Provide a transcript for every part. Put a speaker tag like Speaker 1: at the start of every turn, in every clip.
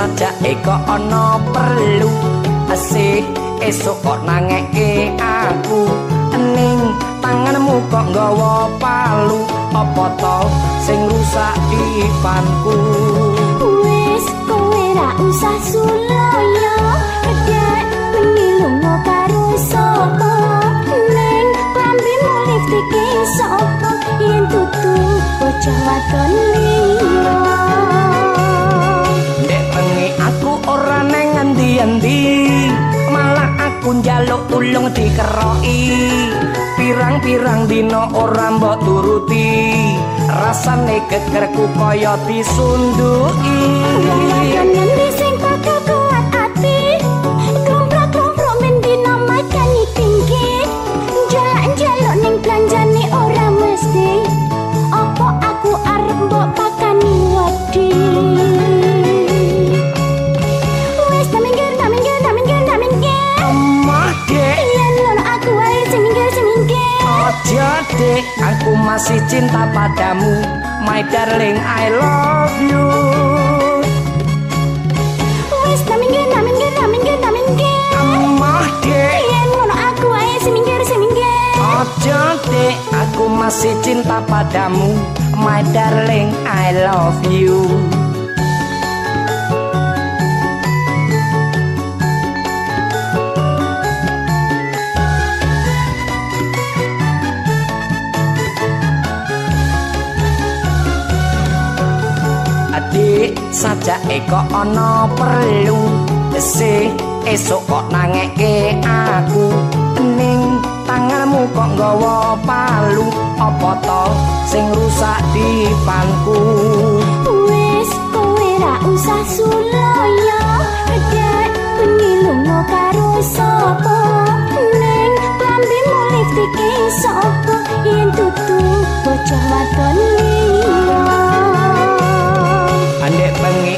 Speaker 1: sajak eko ana perlu? Asih esuk kok nangeke aku. Ening tanganmu kok nggawa palu? Apa to sing rusak dipanku?
Speaker 2: Wis kowe ra usah suloyo
Speaker 1: tulung dikeroki. Pirang-pirang dina ora mbok turuti. Rasane gegerku kaya disunduki
Speaker 2: aku
Speaker 1: masih cinta padamu My darling I love you.
Speaker 2: Wes tak minggir, tak minggir, tak minggir, tak minggir.
Speaker 1: Omah dek.
Speaker 2: Yen ngono aku wae sing minggir, sing minggir.
Speaker 1: Aja dek. Aku masih cinta padamu My darling I love you Adik sajak eko ana perlu. Sih esuk kok nangeke aku. Ening tanganmu kok nggawa palu. Apa to sing rusak dipanku
Speaker 2: Wis kowe ra usah suloyo Dek bengi lunga karo sapa? Ning klambimu lipstick sapa? Yen tutu bocah wadon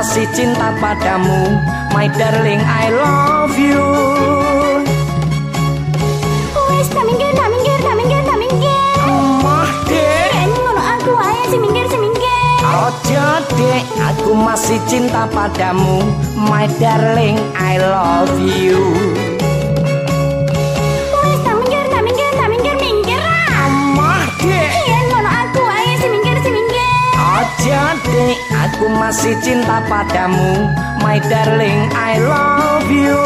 Speaker 1: masih cinta padamu My darling I love you.
Speaker 2: Wes tak minggir, tak minggir, tak minggir, tak minggir.
Speaker 1: Emah dek.
Speaker 2: Yen ngono aku wae sing minggir, sing minggir.
Speaker 1: Aja dek. Aku masih cinta padamu My darling I love you Aja dek aku masih cinta padamu My darling I love you.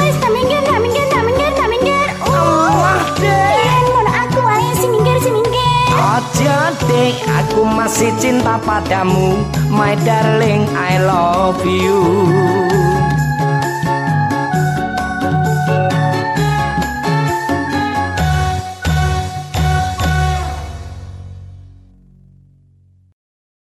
Speaker 2: Wes tak minggir, tak minggir, tak minggir, tak minggir.
Speaker 1: Emah dek
Speaker 2: Yen ngono aku? Wae sing minggir, sing minggir.
Speaker 1: Aja dek aku masih cinta padamu My darling I love you